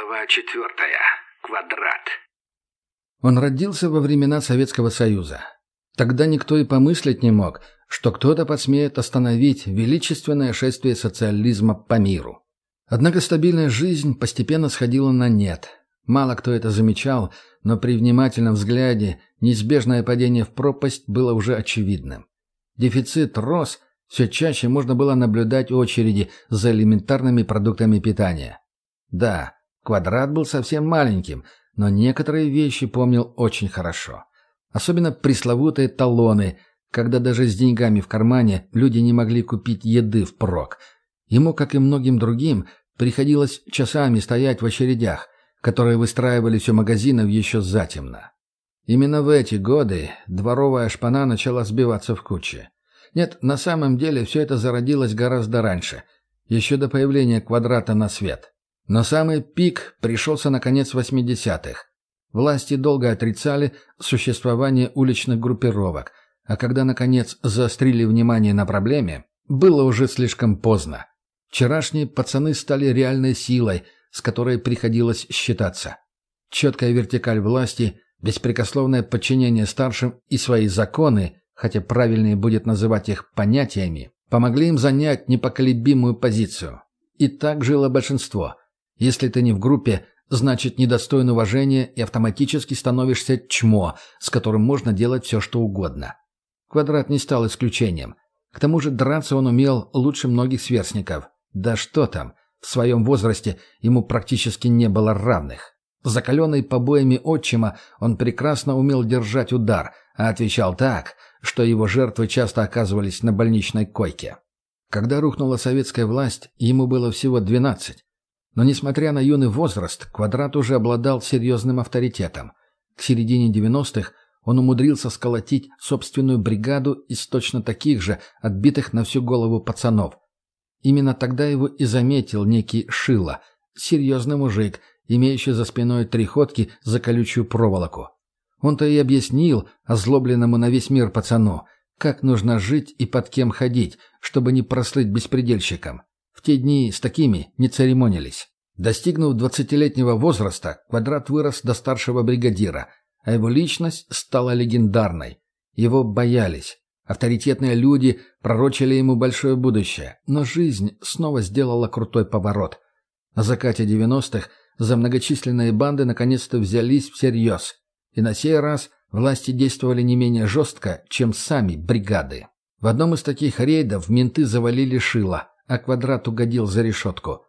Глава четвертая. Квадрат. Он родился во времена Советского Союза. Тогда никто и помыслить не мог, что кто-то посмеет остановить величественное шествие социализма по миру. Однако стабильная жизнь постепенно сходила на нет. Мало кто это замечал, но при внимательном взгляде неизбежное падение в пропасть было уже очевидным. Дефицит рос, все чаще можно было наблюдать очереди за элементарными продуктами питания. Да, квадрат был совсем маленьким, но некоторые вещи помнил очень хорошо. Особенно пресловутые талоны, когда даже с деньгами в кармане люди не могли купить еды впрок. Ему, как и многим другим, приходилось часами стоять в очередях, которые выстраивались у магазинов еще затемно. Именно в эти годы дворовая шпана начала сбиваться в кучи. Нет, на самом деле все это зародилось гораздо раньше, еще до появления квадрата на свет. Но самый пик пришелся на конец 80-х. Власти долго отрицали существование уличных группировок, а когда, наконец, заострили внимание на проблеме, было уже слишком поздно. Вчерашние пацаны стали реальной силой, с которой приходилось считаться. Четкая вертикаль власти, беспрекословное подчинение старшим и свои законы, хотя правильнее будет называть их понятиями, помогли им занять непоколебимую позицию. И так жило большинство – если ты не в группе, значит недостоин уважения и автоматически становишься чмо, с которым можно делать все, что угодно. Квадрат не стал исключением. К тому же драться он умел лучше многих сверстников. Да что там, в своем возрасте ему практически не было равных. Закаленный побоями отчима, он прекрасно умел держать удар, а отвечал так, что его жертвы часто оказывались на больничной койке. Когда рухнула советская власть, ему было всего двенадцать. Но, несмотря на юный возраст, Квадрат уже обладал серьезным авторитетом. К середине 90-х он умудрился сколотить собственную бригаду из точно таких же, отбитых на всю голову пацанов. Именно тогда его и заметил некий Шила, серьезный мужик, имеющий за спиной три ходки за колючую проволоку. Он-то и объяснил озлобленному на весь мир пацану, как нужно жить и под кем ходить, чтобы не прослыть беспредельщиком. В те дни с такими не церемонились. Достигнув двадцатилетнего возраста, Квадрат вырос до старшего бригадира, а его личность стала легендарной. Его боялись. Авторитетные люди пророчили ему большое будущее, но жизнь снова сделала крутой поворот. На закате 90-х за многочисленные банды наконец-то взялись всерьез. И на сей раз власти действовали не менее жестко, чем сами бригады. В одном из таких рейдов менты завалили Шила, а квадрат угодил за решетку.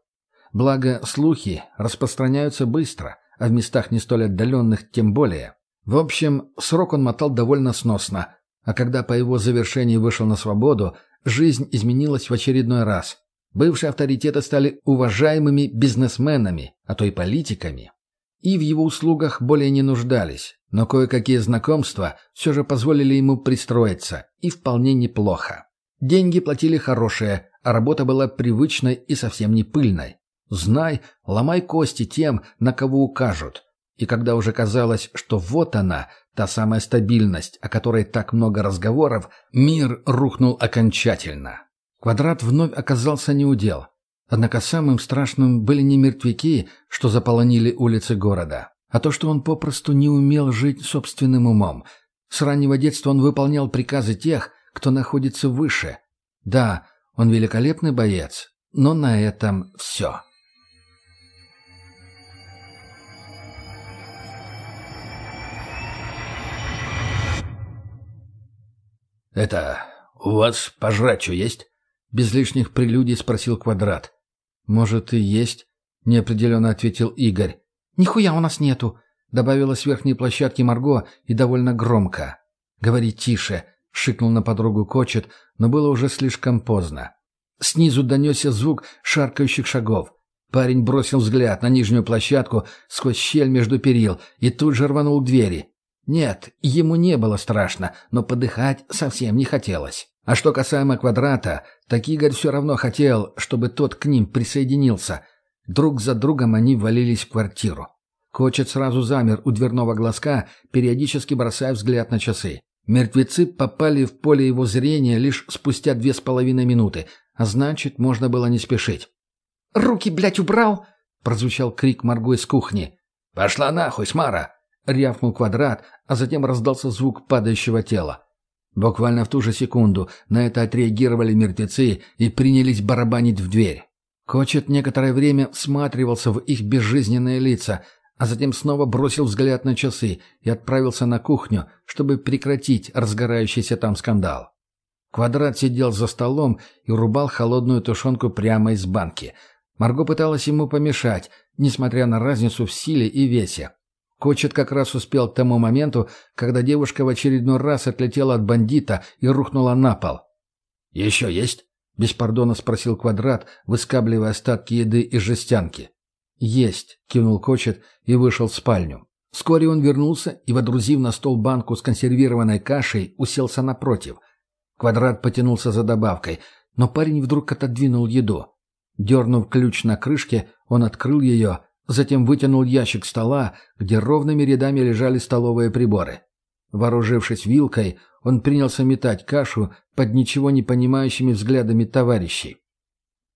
Благо, слухи распространяются быстро, а в местах не столь отдаленных тем более. В общем, срок он мотал довольно сносно, а когда по его завершении вышел на свободу, жизнь изменилась в очередной раз. Бывшие авторитеты стали уважаемыми бизнесменами, а то и политиками. И в его услугах более не нуждались, но кое-какие знакомства все же позволили ему пристроиться, и вполне неплохо. Деньги платили хорошие, а работа была привычной и совсем не пыльной. Знай, ломай кости тем, на кого укажут. И когда уже казалось, что вот она, та самая стабильность, о которой так много разговоров, мир рухнул окончательно. Квадрат вновь оказался неудел. Однако самым страшным были не мертвяки, что заполонили улицы города, а то, что он попросту не умел жить собственным умом. С раннего детства он выполнял приказы тех, кто находится выше. Да, он великолепный боец, но на этом все. «Это... у вас пожрать что есть?» Без лишних прелюдий спросил Квадрат. «Может, и есть?» — неопределенно ответил Игорь. «Нихуя у нас нету!» — добавила с верхней площадки Марго и довольно громко. «Говори тише!» — шикнул на подругу Кочет, но было уже слишком поздно. Снизу донесся звук шаркающих шагов. Парень бросил взгляд на нижнюю площадку сквозь щель между перил и тут же рванул к двери. Нет, ему не было страшно, но подыхать совсем не хотелось. А что касаемо квадрата, так Игорь все равно хотел, чтобы тот к ним присоединился. Друг за другом они валились в квартиру. Кочет сразу замер у дверного глазка, периодически бросая взгляд на часы. Мертвецы попали в поле его зрения лишь спустя две с половиной минуты, а значит, можно было не спешить. «Руки, блядь, убрал!» — прозвучал крик Марго из кухни. «Пошла нахуй, Смара!» — рявкнул квадрат, а затем раздался звук падающего тела. Буквально в ту же секунду на это отреагировали мертвецы и принялись барабанить в дверь. Кочет некоторое время всматривался в их безжизненные лица, а затем снова бросил взгляд на часы и отправился на кухню, чтобы прекратить разгорающийся там скандал. Квадрат сидел за столом и рубал холодную тушенку прямо из банки. Марго пыталась ему помешать, несмотря на разницу в силе и весе. Кочет как раз успел к тому моменту, когда девушка в очередной раз отлетела от бандита и рухнула на пол. «Еще есть?» — без пардона спросил Квадрат, выскабливая остатки еды из жестянки. «Есть», — кивнул Кочет и вышел в спальню. Вскоре он вернулся и, водрузив на стол банку с консервированной кашей, уселся напротив. Квадрат потянулся за добавкой, но парень вдруг отодвинул еду. Дернув ключ на крышке, он открыл ее, затем вытянул ящик стола, где ровными рядами лежали столовые приборы. Вооружившись вилкой, он принялся метать кашу под ничего не понимающими взглядами товарищей.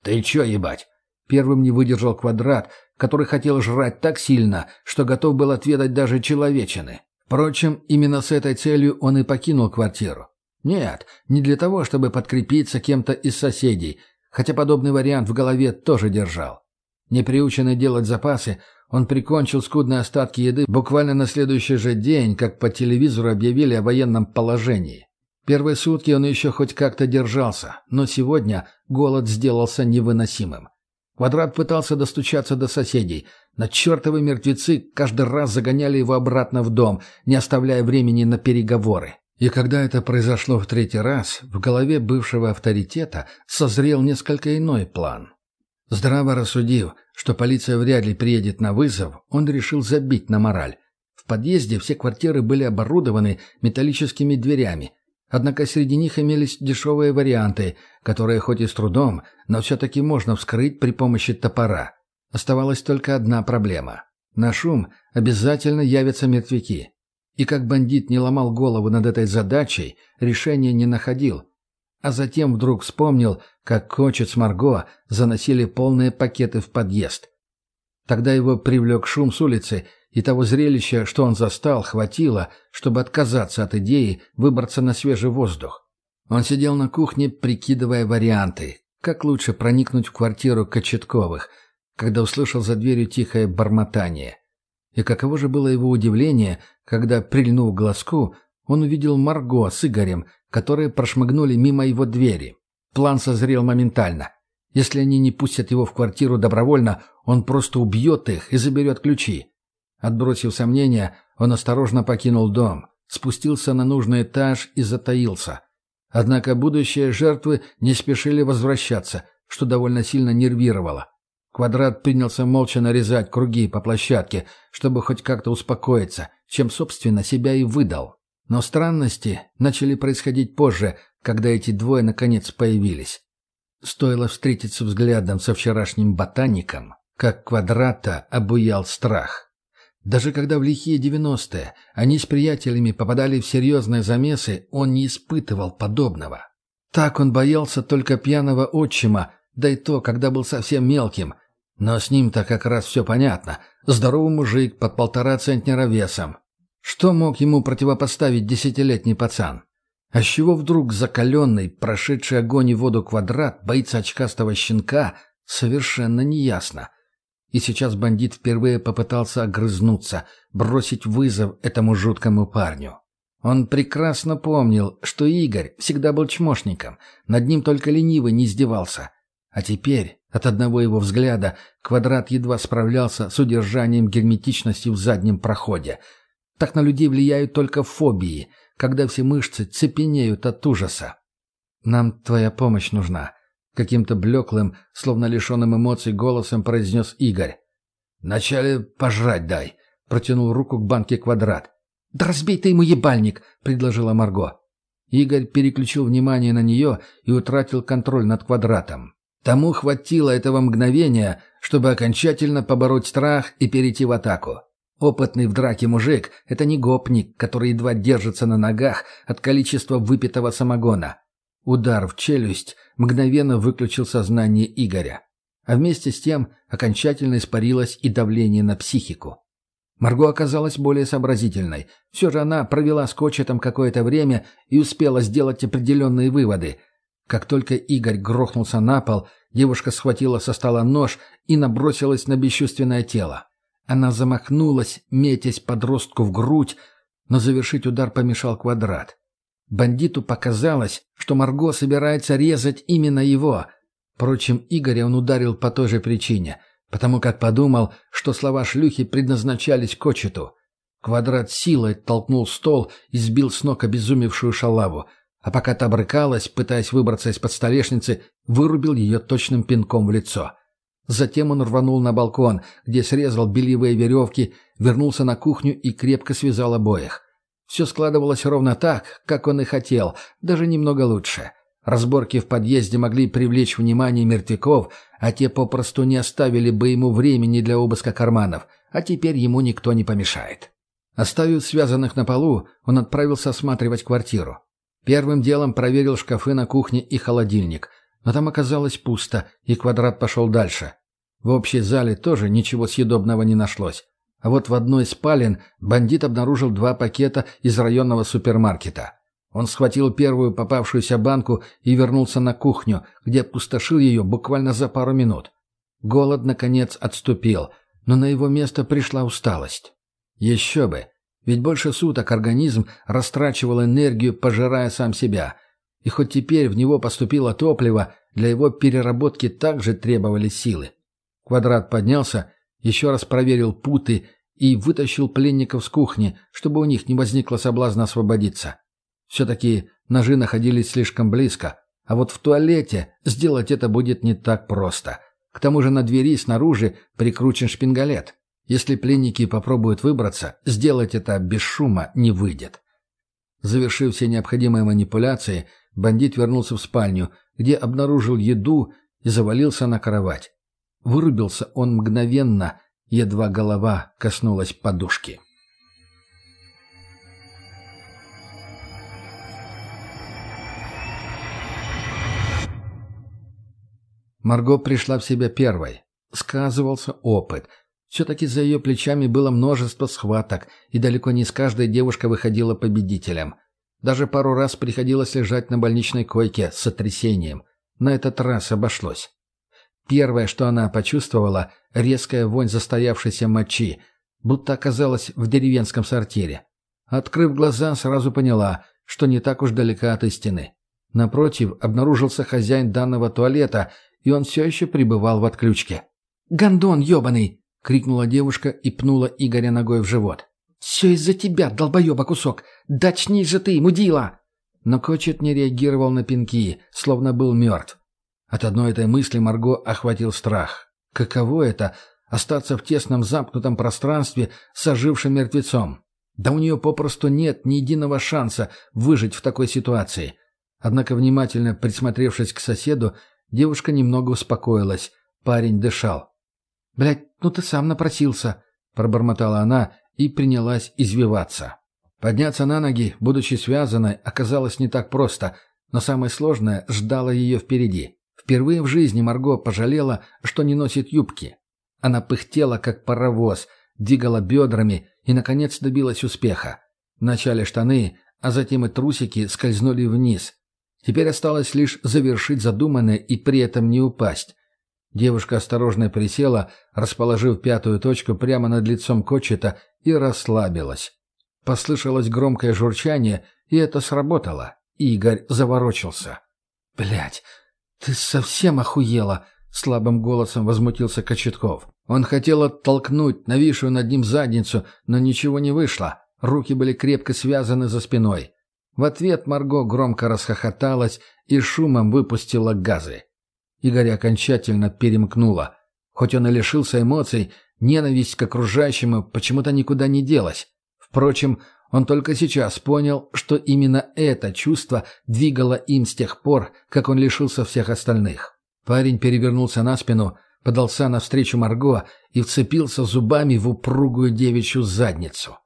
«Ты чё, ебать?» Первым не выдержал квадрат, который хотел жрать так сильно, что готов был отведать даже человечины. Впрочем, именно с этой целью он и покинул квартиру. Нет, не для того, чтобы подкрепиться кем-то из соседей, хотя подобный вариант в голове тоже держал. Неприученный делать запасы, он прикончил скудные остатки еды буквально на следующий же день, как по телевизору объявили о военном положении. Первые сутки он еще хоть как-то держался, но сегодня голод сделался невыносимым. Квадрат пытался достучаться до соседей, но чертовы мертвецы каждый раз загоняли его обратно в дом, не оставляя времени на переговоры. И когда это произошло в третий раз, в голове бывшего авторитета созрел несколько иной план. Здраво рассудив, что полиция вряд ли приедет на вызов, он решил забить на мораль. В подъезде все квартиры были оборудованы металлическими дверями, однако среди них имелись дешевые варианты, которые хоть и с трудом, но все-таки можно вскрыть при помощи топора. Оставалась только одна проблема. На шум обязательно явятся мертвяки. И как бандит не ломал голову над этой задачей, решения не находил. А затем вдруг вспомнил, как Кочет с Марго заносили полные пакеты в подъезд. Тогда его привлек шум с улицы, и того зрелища, что он застал, хватило, чтобы отказаться от идеи выбраться на свежий воздух. Он сидел на кухне, прикидывая варианты, как лучше проникнуть в квартиру Кочетковых, когда услышал за дверью тихое бормотание. И каково же было его удивление, когда, прильнув глазку, он увидел Марго с Игорем, которые прошмыгнули мимо его двери. План созрел моментально. Если они не пустят его в квартиру добровольно, он просто убьет их и заберет ключи. Отбросив сомнения, он осторожно покинул дом, спустился на нужный этаж и затаился. Однако будущие жертвы не спешили возвращаться, что довольно сильно нервировало. Квадрат принялся молча нарезать круги по площадке, чтобы хоть как-то успокоиться, чем, собственно, себя и выдал. Но странности начали происходить позже, когда эти двое наконец появились. Стоило встретиться взглядом со вчерашним ботаником, как квадрата обуял страх. Даже когда в лихие девяностые они с приятелями попадали в серьезные замесы, он не испытывал подобного. Так он боялся только пьяного отчима, да и то, когда был совсем мелким, но с ним-то как раз все понятно. Здоровый мужик под полтора центнера весом. Что мог ему противопоставить десятилетний пацан? А с чего вдруг закаленный, прошедший огонь и воду квадрат боится очкастого щенка, совершенно неясно. И сейчас бандит впервые попытался огрызнуться, бросить вызов этому жуткому парню. Он прекрасно помнил, что Игорь всегда был чмошником, над ним только ленивый не издевался. А теперь от одного его взгляда квадрат едва справлялся с удержанием герметичности в заднем проходе. Так на людей влияют только фобии, когда все мышцы цепенеют от ужаса. «Нам твоя помощь нужна», — каким-то блеклым, словно лишенным эмоций голосом произнес Игорь. «Вначале пожрать дай», — протянул руку к банке квадрат. «Да разбей ты ему ебальник», — предложила Марго. Игорь переключил внимание на нее и утратил контроль над квадратом. Тому хватило этого мгновения, чтобы окончательно побороть страх и перейти в атаку. Опытный в драке мужик — это не гопник, который едва держится на ногах от количества выпитого самогона. Удар в челюсть мгновенно выключил сознание Игоря. а вместе с тем окончательно испарилось и давление на психику. Марго оказалась более сообразительной. Все же она провела с Кочетом какое-то время и успела сделать определенные выводы. Как только Игорь грохнулся на пол, девушка схватила со стола нож и набросилась на бесчувственное тело. Она замахнулась, метясь подростку в грудь, но завершить удар помешал квадрат. Бандиту показалось, что Марго собирается резать именно его. Впрочем, Игоря он ударил по той же причине, потому как подумал, что слова шлюхи предназначались Кочету. Квадрат силой толкнул стол и сбил с ног обезумевшую шалаву, а пока та брыкалась, пытаясь выбраться из-под столешницы, вырубил ее точным пинком в лицо. Затем он рванул на балкон, где срезал бельевые веревки, вернулся на кухню и крепко связал обоих. Все складывалось ровно так, как он и хотел, даже немного лучше. Разборки в подъезде могли привлечь внимание мертвяков, а те попросту не оставили бы ему времени для обыска карманов, а теперь ему никто не помешает. Оставив связанных на полу, он отправился осматривать квартиру. Первым делом проверил шкафы на кухне и холодильник – но там оказалось пусто, и квадрат пошел дальше. В общей зале тоже ничего съедобного не нашлось. А вот в одной из спален бандит обнаружил два пакета из районного супермаркета. Он схватил первую попавшуюся банку и вернулся на кухню, где опустошил ее буквально за пару минут. Голод, наконец, отступил, но на его место пришла усталость. Еще бы, ведь больше суток организм растрачивал энергию, пожирая сам себя. И хоть теперь в него поступило топливо, для его переработки также требовались силы. Квадрат поднялся, еще раз проверил путы и вытащил пленников с кухни, чтобы у них не возникло соблазна освободиться. Все-таки ножи находились слишком близко, а вот в туалете сделать это будет не так просто. К тому же на двери снаружи прикручен шпингалет. Если пленники попробуют выбраться, сделать это без шума не выйдет. Завершив все необходимые манипуляции, бандит вернулся в спальню, где обнаружил еду и завалился на кровать. Вырубился он мгновенно, едва голова коснулась подушки. Марго пришла в себя первой. Сказывался опыт. Все-таки за ее плечами было множество схваток, и далеко не с каждой девушка выходила победителем. Даже пару раз приходилось лежать на больничной койке с сотрясением. На этот раз обошлось. Первое, что она почувствовала — резкая вонь застоявшейся мочи, будто оказалась в деревенском сортире. Открыв глаза, сразу поняла, что не так уж далека от истины. Напротив, обнаружился хозяин данного туалета, и он все еще пребывал в отключке. «Гондон ебаный!» — крикнула девушка и пнула Игоря ногой в живот. «Все из-за тебя, долбоеба кусок! Дочни же ты, мудила!» Но Кочет не реагировал на пинки, словно был мертв. От одной этой мысли Марго охватил страх. Каково это — остаться в тесном замкнутом пространстве с ожившим мертвецом? Да у нее попросту нет ни единого шанса выжить в такой ситуации. Однако, внимательно присмотревшись к соседу, девушка немного успокоилась. Парень дышал. «Блядь, ну ты сам напросился», — пробормотала она и принялась извиваться. Подняться на ноги, будучи связанной, оказалось не так просто, но самое сложное ждало ее впереди. Впервые в жизни Марго пожалела, что не носит юбки. Она пыхтела, как паровоз, двигала бедрами и, наконец, добилась успеха. Вначале штаны, а затем и трусики скользнули вниз. Теперь осталось лишь завершить задуманное и при этом не упасть. Девушка осторожно присела, расположив пятую точку прямо над лицом Кочета и расслабилась. Послышалось громкое журчание, и это сработало. Игорь заворочился. Блять, ты совсем охуела!» — слабым голосом возмутился Кочетков. Он хотел оттолкнуть нависшую над ним задницу, но ничего не вышло. Руки были крепко связаны за спиной. В ответ Марго громко расхохоталась и шумом выпустила газы. Игорь окончательно перемкнуло. Хоть он и лишился эмоций, ненависть к окружающему почему-то никуда не делась. Впрочем, он только сейчас понял, что именно это чувство двигало им с тех пор, как он лишился всех остальных. Парень перевернулся на спину, подался навстречу Марго и вцепился зубами в упругую девичью задницу.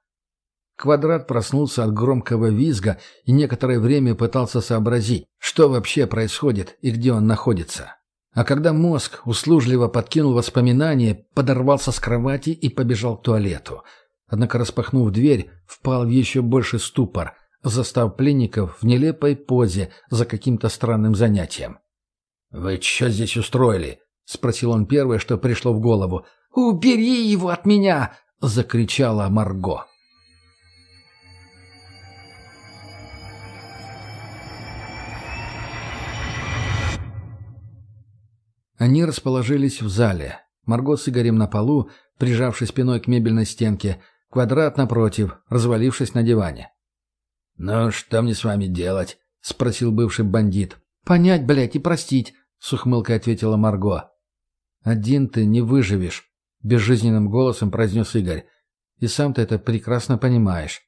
Квадрат проснулся от громкого визга и некоторое время пытался сообразить, что вообще происходит и где он находится. А когда мозг услужливо подкинул воспоминания, подорвался с кровати и побежал к туалету. Однако, распахнув дверь, впал в еще больший ступор, застав пленников в нелепой позе за каким-то странным занятием. «Вы что здесь устроили?» — спросил он первое, что пришло в голову. «Убери его от меня!» — закричала Марго. Они расположились в зале. Марго с Игорем на полу, прижавшись спиной к мебельной стенке, квадрат напротив, развалившись на диване. «Ну, что мне с вами делать?» — спросил бывший бандит. «Понять, блядь, и простить», — с ухмылкой ответила Марго. «Один ты не выживешь», — безжизненным голосом произнес Игорь. «И сам ты это прекрасно понимаешь».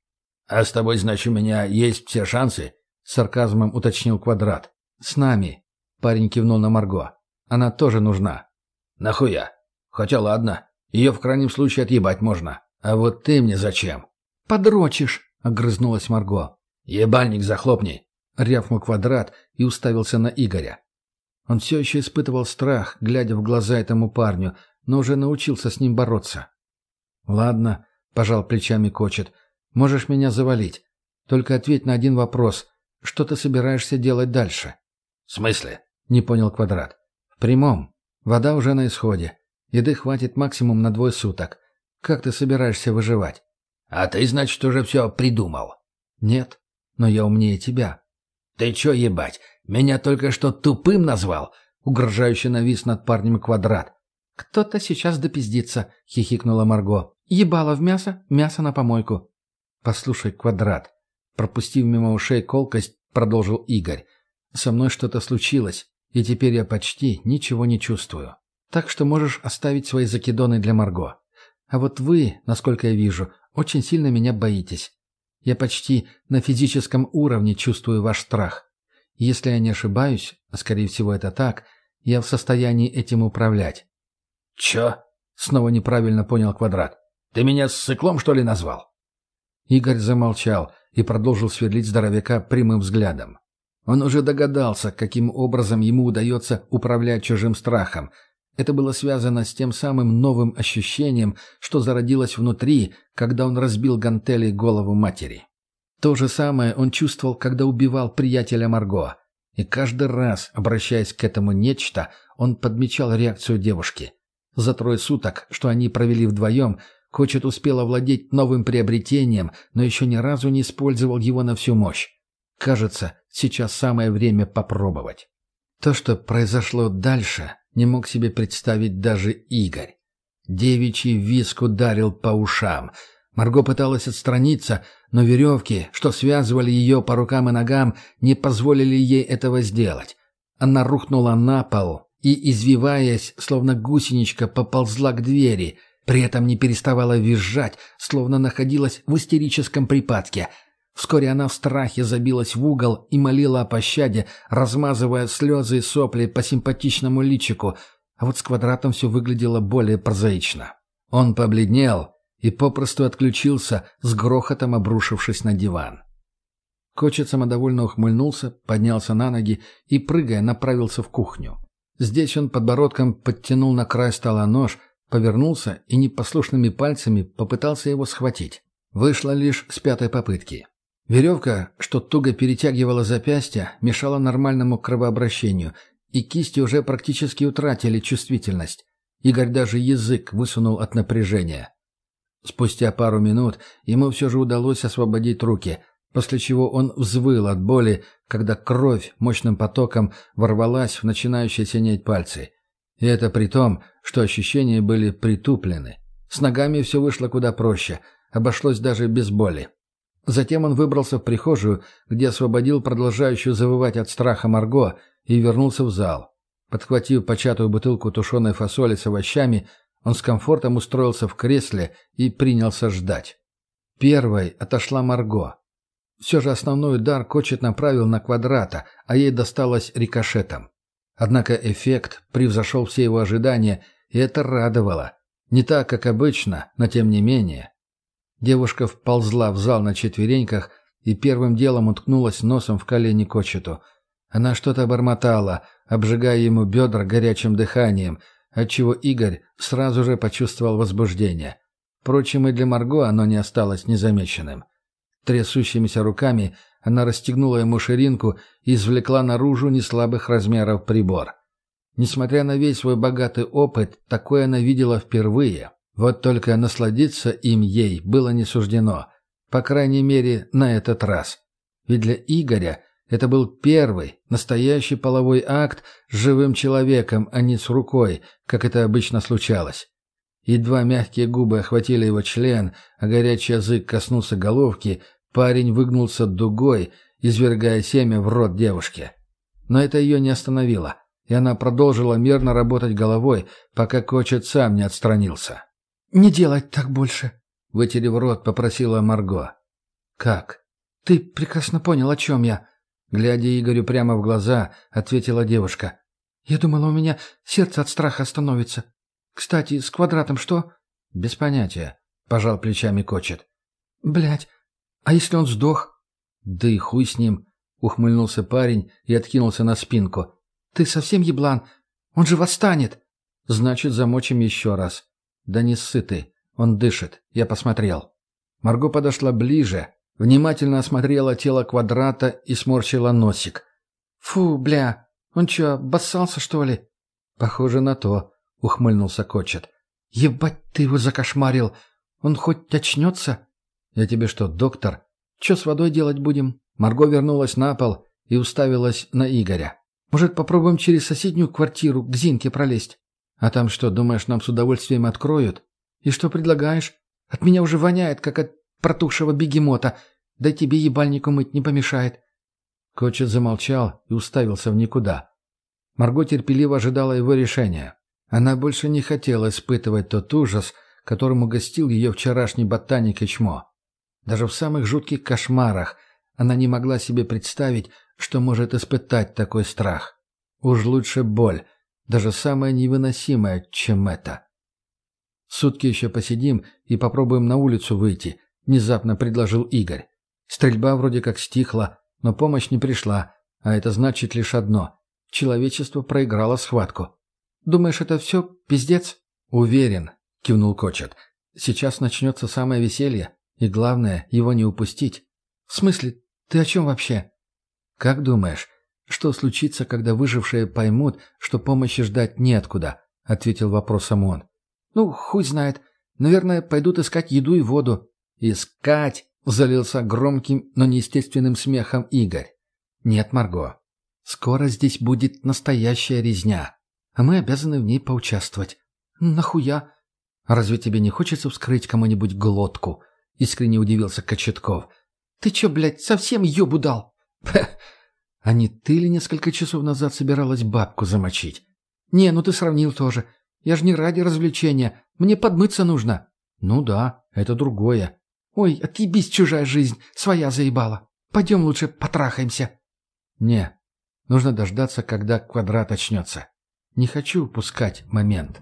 «А с тобой, значит, у меня есть все шансы?» — сарказмом уточнил Квадрат. «С нами», — парень кивнул на Марго. Она тоже нужна. Нахуя? Хотя ладно, ее в крайнем случае отъебать можно. А вот ты мне зачем? Подрочишь, огрызнулась Марго. Ебальник захлопни, рявкнул квадрат и уставился на Игоря. Он все еще испытывал страх, глядя в глаза этому парню, но уже научился с ним бороться. «Ладно», — пожал плечами Кочет, — «можешь меня завалить. Только ответь на один вопрос. Что ты собираешься делать дальше?» «В смысле?» — не понял Квадрат прямом. Вода уже на исходе. Еды хватит максимум на двое суток. Как ты собираешься выживать? А ты, значит, уже все придумал? Нет, но я умнее тебя. Ты че, ебать, меня только что тупым назвал? Угрожающе навис над парнем квадрат. Кто-то сейчас допиздится, хихикнула Марго. Ебало в мясо, мясо на помойку. Послушай, квадрат. Пропустив мимо ушей колкость, продолжил Игорь. Со мной что-то случилось и теперь я почти ничего не чувствую. Так что можешь оставить свои закидоны для Марго. А вот вы, насколько я вижу, очень сильно меня боитесь. Я почти на физическом уровне чувствую ваш страх. Если я не ошибаюсь, а скорее всего это так, я в состоянии этим управлять. Чё? Снова неправильно понял Квадрат. Ты меня с циклом, что ли, назвал? Игорь замолчал и продолжил сверлить здоровяка прямым взглядом. Он уже догадался, каким образом ему удается управлять чужим страхом. Это было связано с тем самым новым ощущением, что зародилось внутри, когда он разбил гантелей голову матери. То же самое он чувствовал, когда убивал приятеля Марго. И каждый раз, обращаясь к этому нечто, он подмечал реакцию девушки. За трое суток, что они провели вдвоем, Кочет успел овладеть новым приобретением, но еще ни разу не использовал его на всю мощь. Кажется, сейчас самое время попробовать. То, что произошло дальше, не мог себе представить даже Игорь. Девичий виск ударил по ушам. Марго пыталась отстраниться, но веревки, что связывали ее по рукам и ногам, не позволили ей этого сделать. Она рухнула на пол и, извиваясь, словно гусеничка, поползла к двери, при этом не переставала визжать, словно находилась в истерическом припадке — Вскоре она в страхе забилась в угол и молила о пощаде, размазывая слезы и сопли по симпатичному личику, а вот с квадратом все выглядело более прозаично. Он побледнел и попросту отключился, с грохотом обрушившись на диван. Кочет самодовольно ухмыльнулся, поднялся на ноги и, прыгая, направился в кухню. Здесь он подбородком подтянул на край стола нож, повернулся и непослушными пальцами попытался его схватить. Вышло лишь с пятой попытки. Веревка, что туго перетягивала запястья, мешала нормальному кровообращению, и кисти уже практически утратили чувствительность. Игорь даже язык высунул от напряжения. Спустя пару минут ему все же удалось освободить руки, после чего он взвыл от боли, когда кровь мощным потоком ворвалась в начинающие синеть пальцы. И это при том, что ощущения были притуплены. С ногами все вышло куда проще, обошлось даже без боли. Затем он выбрался в прихожую, где освободил продолжающую завывать от страха Марго, и вернулся в зал. Подхватив початую бутылку тушеной фасоли с овощами, он с комфортом устроился в кресле и принялся ждать. Первой отошла Марго. Все же основной удар Кочет направил на квадрата, а ей досталось рикошетом. Однако эффект превзошел все его ожидания, и это радовало. Не так, как обычно, но тем не менее. Девушка вползла в зал на четвереньках и первым делом уткнулась носом в колени Кочету. Она что-то бормотала, обжигая ему бедра горячим дыханием, отчего Игорь сразу же почувствовал возбуждение. Впрочем, и для Марго оно не осталось незамеченным. Трясущимися руками она расстегнула ему ширинку и извлекла наружу неслабых размеров прибор. Несмотря на весь свой богатый опыт, такое она видела впервые. Вот только насладиться им ей было не суждено. По крайней мере, на этот раз. Ведь для Игоря это был первый, настоящий половой акт с живым человеком, а не с рукой, как это обычно случалось. Едва мягкие губы охватили его член, а горячий язык коснулся головки, парень выгнулся дугой, извергая семя в рот девушки. Но это ее не остановило, и она продолжила мерно работать головой, пока Кочет сам не отстранился. «Не делать так больше», — вытерев рот, попросила Марго. «Как?» «Ты прекрасно понял, о чем я», — глядя Игорю прямо в глаза, ответила девушка. «Я думала, у меня сердце от страха остановится. Кстати, с квадратом что?» «Без понятия», — пожал плечами Кочет. Блять, а если он сдох?» «Да и хуй с ним», — ухмыльнулся парень и откинулся на спинку. «Ты совсем еблан? Он же восстанет!» «Значит, замочим еще раз». «Да не ссы он дышит, я посмотрел». Марго подошла ближе, внимательно осмотрела тело квадрата и сморщила носик. «Фу, бля, он что, обоссался, что ли?» «Похоже на то», — ухмыльнулся Кочет. «Ебать ты его закошмарил! Он хоть очнется?» «Я тебе что, доктор? Че с водой делать будем?» Марго вернулась на пол и уставилась на Игоря. «Может, попробуем через соседнюю квартиру к Зинке пролезть?» «А там что, думаешь, нам с удовольствием откроют?» «И что предлагаешь? От меня уже воняет, как от протухшего бегемота. Да тебе ебальнику мыть не помешает». Кочет замолчал и уставился в никуда. Марго терпеливо ожидала его решения. Она больше не хотела испытывать тот ужас, которому гостил ее вчерашний ботаник и чмо. Даже в самых жутких кошмарах она не могла себе представить, что может испытать такой страх. Уж лучше боль, даже самая невыносимая, чем это. «Сутки еще посидим и попробуем на улицу выйти», — внезапно предложил Игорь. Стрельба вроде как стихла, но помощь не пришла, а это значит лишь одно — человечество проиграло схватку. «Думаешь, это все пиздец?» «Уверен», — кивнул Кочет. «Сейчас начнется самое веселье, и главное, его не упустить». «В смысле? Ты о чем вообще?» «Как думаешь, что случится, когда выжившие поймут, что помощи ждать неоткуда?» — ответил вопросом он. «Ну, хуй знает. Наверное, пойдут искать еду и воду». «Искать!» — залился громким, но неестественным смехом Игорь. «Нет, Марго. Скоро здесь будет настоящая резня, а мы обязаны в ней поучаствовать». «Нахуя?» «Разве тебе не хочется вскрыть кому-нибудь глотку?» — искренне удивился Кочетков. «Ты чё, блядь, совсем ёбу дал?» «А не ты ли несколько часов назад собиралась бабку замочить?» «Не, ну ты сравнил тоже. Я же не ради развлечения. Мне подмыться нужно». «Ну да, это другое». «Ой, отъебись чужая жизнь, своя заебала. Пойдем лучше потрахаемся». «Не, нужно дождаться, когда квадрат очнется. Не хочу упускать момент».